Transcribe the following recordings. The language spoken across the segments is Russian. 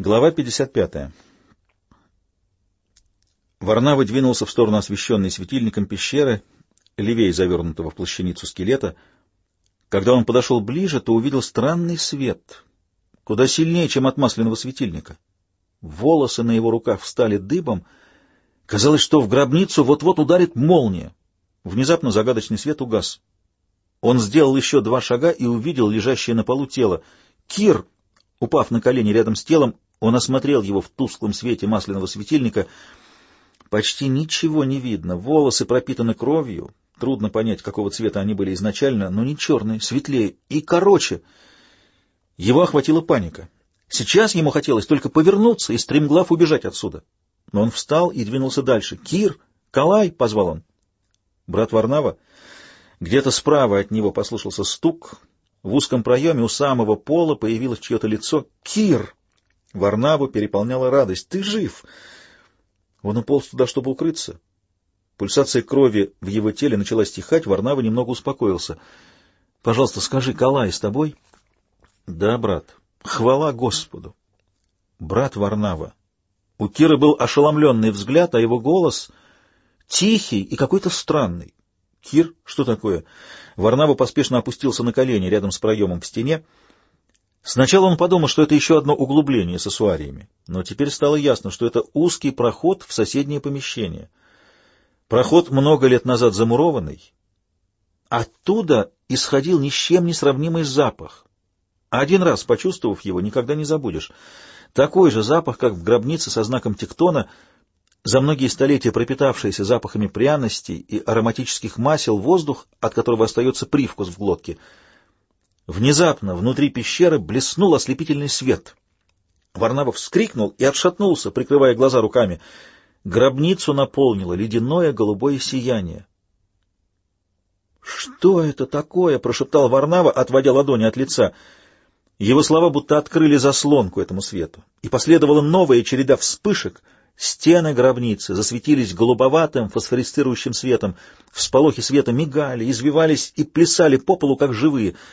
Глава 55. Варнава двинулся в сторону освещенной светильником пещеры, левее завернутого в плащаницу скелета. Когда он подошел ближе, то увидел странный свет, куда сильнее, чем от масляного светильника. Волосы на его руках встали дыбом. Казалось, что в гробницу вот-вот ударит молния. Внезапно загадочный свет угас. Он сделал еще два шага и увидел лежащее на полу тело. Кир, упав на колени рядом с телом, он осмотрел его в тусклом свете масляного светильника. Почти ничего не видно. Волосы пропитаны кровью. Трудно понять, какого цвета они были изначально, но не черные, светлее и короче. Его охватила паника. Сейчас ему хотелось только повернуться и стремглав убежать отсюда. Но он встал и двинулся дальше. «Кир! Калай!» — позвал он. Брат Варнава. Где-то справа от него послышался стук. В узком проеме у самого пола появилось чье-то лицо. «Кир!» Варнаву переполняла радость. «Ты жив!» Он уполз туда, чтобы укрыться. Пульсация крови в его теле начала стихать, Варнава немного успокоился. «Пожалуйста, скажи, Калай с тобой?» «Да, брат. Хвала Господу!» «Брат Варнава!» У Киры был ошеломленный взгляд, а его голос тихий и какой-то странный. «Кир, что такое?» Варнава поспешно опустился на колени рядом с проемом в стене. Сначала он подумал, что это еще одно углубление с ассуариями, но теперь стало ясно, что это узкий проход в соседнее помещение. Проход много лет назад замурованный. Оттуда исходил ни с чем не сравнимый запах. Один раз, почувствовав его, никогда не забудешь. Такой же запах, как в гробнице со знаком тектона, за многие столетия пропитавшийся запахами пряностей и ароматических масел воздух, от которого остается привкус в глотке — Внезапно внутри пещеры блеснул ослепительный свет. Варнава вскрикнул и отшатнулся, прикрывая глаза руками. Гробницу наполнило ледяное голубое сияние. «Что это такое?» — прошептал Варнава, отводя ладони от лица. Его слова будто открыли заслонку этому свету, и последовала новая череда вспышек. Стены гробницы засветились голубоватым фосфорицирующим светом, всполохи света мигали, извивались и плясали по полу, как живые —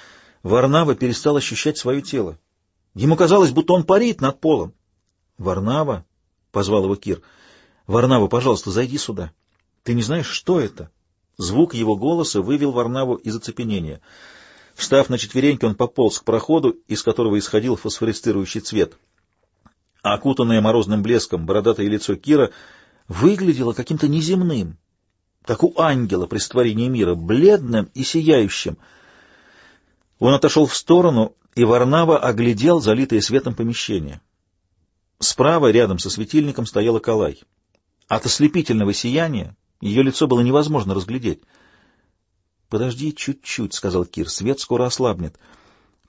Варнава перестал ощущать свое тело. Ему казалось, будто он парит над полом. «Варнава?» — позвал его Кир. «Варнава, пожалуйста, зайди сюда. Ты не знаешь, что это?» Звук его голоса вывел Варнаву из оцепенения. Встав на четвереньки, он пополз к проходу, из которого исходил фосфорицирующий цвет. Окутанное морозным блеском бородатое лицо Кира выглядело каким-то неземным, как у ангела при створении мира, бледным и сияющим — он отошел в сторону, и Варнава оглядел залитое светом помещение. Справа, рядом со светильником, стояла Калай. От ослепительного сияния ее лицо было невозможно разглядеть. — Подожди чуть-чуть, — сказал Кир, — свет скоро ослабнет.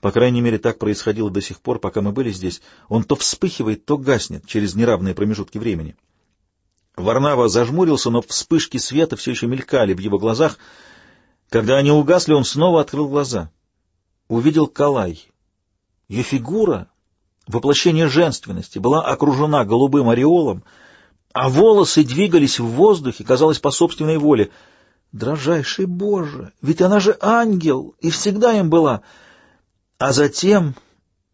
По крайней мере, так происходило до сих пор, пока мы были здесь. Он то вспыхивает, то гаснет через неравные промежутки времени. Варнава зажмурился, но вспышки света все еще мелькали в его глазах. Когда они угасли, он снова открыл глаза — увидел Калай. Ее фигура, воплощение женственности, была окружена голубым ореолом, а волосы двигались в воздухе, казалось, по собственной воле. Дрожайший Боже! Ведь она же ангел, и всегда им была. А затем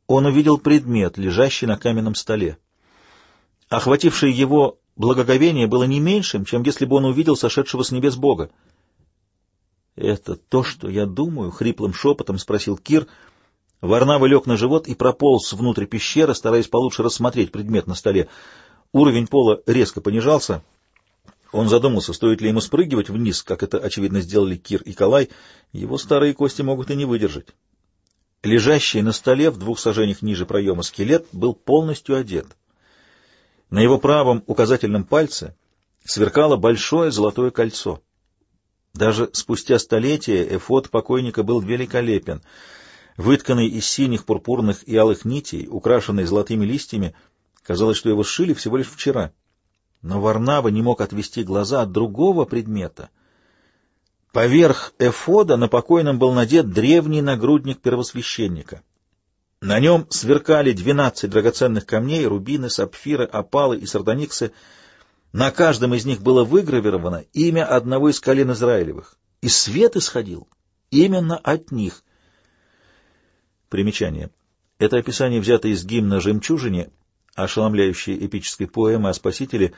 он увидел предмет, лежащий на каменном столе. Охватившее его благоговение было не меньшим, чем если бы он увидел сошедшего с небес Бога. «Это то, что я думаю?» — хриплым шепотом спросил Кир. Варнава лег на живот и прополз внутрь пещеры, стараясь получше рассмотреть предмет на столе. Уровень пола резко понижался. Он задумался, стоит ли ему спрыгивать вниз, как это, очевидно, сделали Кир и Калай. Его старые кости могут и не выдержать. Лежащий на столе в двух сажениях ниже проема скелет был полностью одет. На его правом указательном пальце сверкало большое золотое кольцо — даже спустя столетия эфод покойника был великолепен. Вытканный из синих, пурпурных и алых нитей, украшенный золотыми листьями, казалось, что его сшили всего лишь вчера. Но Варнава не мог отвести глаза от другого предмета. Поверх эфода на покойном был надет древний нагрудник первосвященника. На нем сверкали двенадцать драгоценных камней, рубины, сапфиры, опалы и сардониксы — на каждом из них было выгравировано имя одного из колен Израилевых, и свет исходил именно от них. Примечание. Это описание взято из гимна «Жемчужине», ошеломляющей эпической поэмы о спасителе,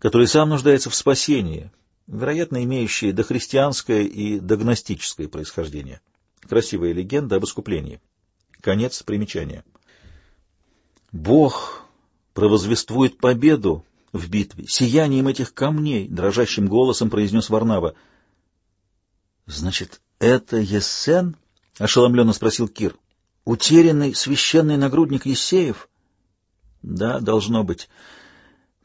который сам нуждается в спасении, вероятно, имеющей дохристианское и догностическое происхождение. Красивая легенда об искуплении. Конец примечания. Бог провозвествует победу в битве, сиянием этих камней, дрожащим голосом произнес Варнава. Значит, это Ессен? ошеломленно спросил Кир. Утерянный священный нагрудник Есеев? Да, должно быть.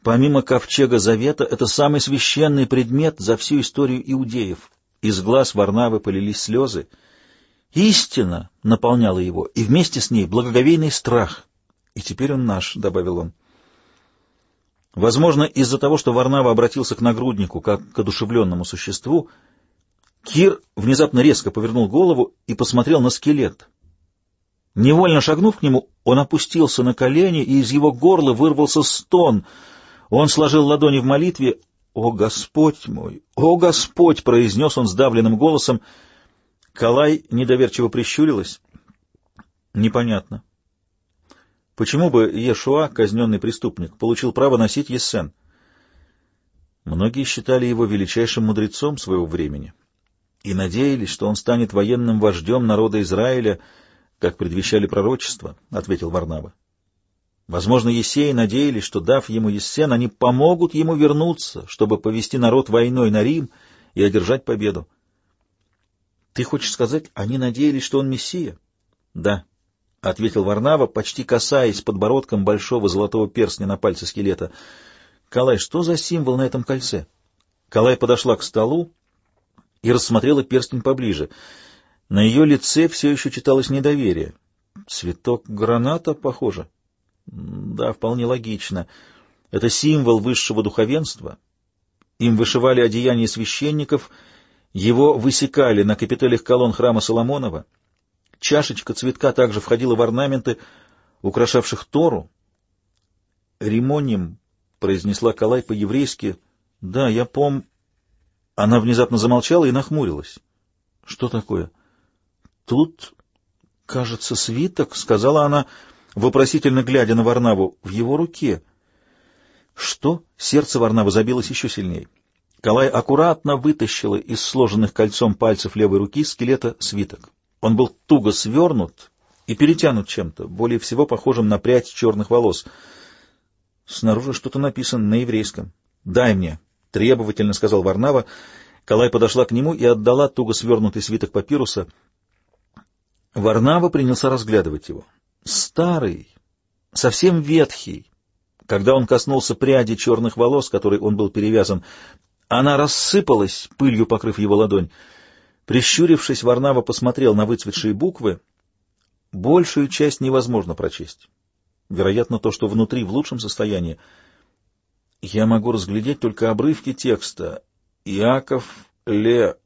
Помимо ковчега Завета, это самый священный предмет за всю историю иудеев. Из глаз Варнавы полились слезы. Истина наполняла его, и вместе с ней благоговейный страх. И теперь он наш, — добавил он. Возможно, из-за того, что Варнава обратился к нагруднику, как к одушевленному существу, Кир внезапно резко повернул голову и посмотрел на скелет. Невольно шагнув к нему, он опустился на колени, и из его горла вырвался стон. Он сложил ладони в молитве. «О, Господь мой! О, Господь!» — произнес он сдавленным голосом. Калай недоверчиво прищурилась. «Непонятно. Почему бы Ешуа, казненный преступник, получил право носить Ессен? Многие считали его величайшим мудрецом своего времени и надеялись, что он станет военным вождем народа Израиля, как предвещали пророчества, — ответил Варнава. Возможно, Есеи надеялись, что, дав ему Ессен, они помогут ему вернуться, чтобы повести народ войной на Рим и одержать победу. — Ты хочешь сказать, они надеялись, что он Мессия? — Да, — ответил Варнава, почти касаясь подбородком большого золотого перстня на пальце скелета. — Калай, что за символ на этом кольце? Калай подошла к столу и рассмотрела перстень поближе — на ее лице все еще читалось недоверие. Цветок граната, похоже. Да, вполне логично. Это символ высшего духовенства. Им вышивали одеяния священников, его высекали на капителях колонн храма Соломонова. Чашечка цветка также входила в орнаменты, украшавших Тору. «Римоним», — произнесла Калай по-еврейски. «Да, я пом...» Она внезапно замолчала и нахмурилась. «Что такое?» Тут, кажется, свиток, — сказала она, вопросительно глядя на Варнаву, — в его руке. Что? Сердце Варнавы забилось еще сильнее. Калай аккуратно вытащила из сложенных кольцом пальцев левой руки скелета свиток. Он был туго свернут и перетянут чем-то, более всего похожим на прядь черных волос. Снаружи что-то написано на еврейском. «Дай мне», — требовательно сказал Варнава. Калай подошла к нему и отдала туго свернутый свиток папируса — Варнава принялся разглядывать его. Старый, совсем ветхий. Когда он коснулся пряди черных волос, которой он был перевязан, она рассыпалась, пылью покрыв его ладонь. Прищурившись, Варнава посмотрел на выцветшие буквы. Большую часть невозможно прочесть. Вероятно, то, что внутри в лучшем состоянии. Я могу разглядеть только обрывки текста. Иаков, Ле,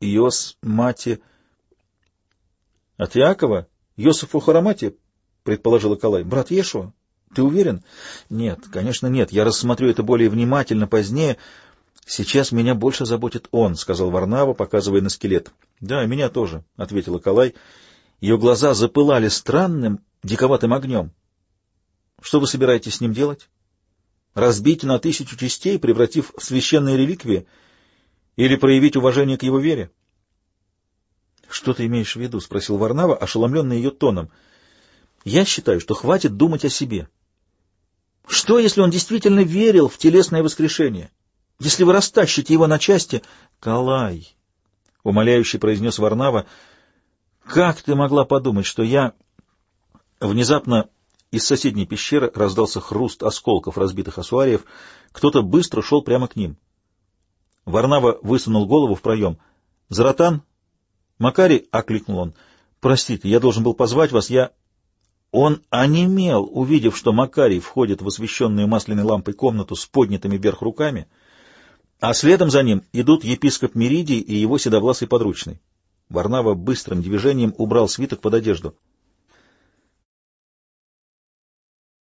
Иос, Мати... — От Иакова? Йосифу Харамати? — предположила Калай. — Брат Ешуа? Ты уверен? — Нет, конечно, нет. Я рассмотрю это более внимательно позднее. Сейчас меня больше заботит он, — сказал Варнава, показывая на скелет. — Да, меня тоже, — ответила Калай. Ее глаза запылали странным, диковатым огнем. — Что вы собираетесь с ним делать? Разбить на тысячу частей, превратив в священные реликвии? Или проявить уважение к его вере? — что ты имеешь в виду? — спросил Варнава, ошеломленный ее тоном. — Я считаю, что хватит думать о себе. Что, если он действительно верил в телесное воскрешение? Если вы растащите его на части... — Калай! — умоляюще произнес Варнава. — Как ты могла подумать, что я... Внезапно из соседней пещеры раздался хруст осколков разбитых асуариев. Кто-то быстро шел прямо к ним. Варнава высунул голову в проем. — Заратан? «Макарий!» — окликнул он. «Простите, я должен был позвать вас, я...» Он онемел, увидев, что Макарий входит в освещенную масляной лампой комнату с поднятыми вверх руками, а следом за ним идут епископ Меридий и его седовласый подручный. Варнава быстрым движением убрал свиток под одежду —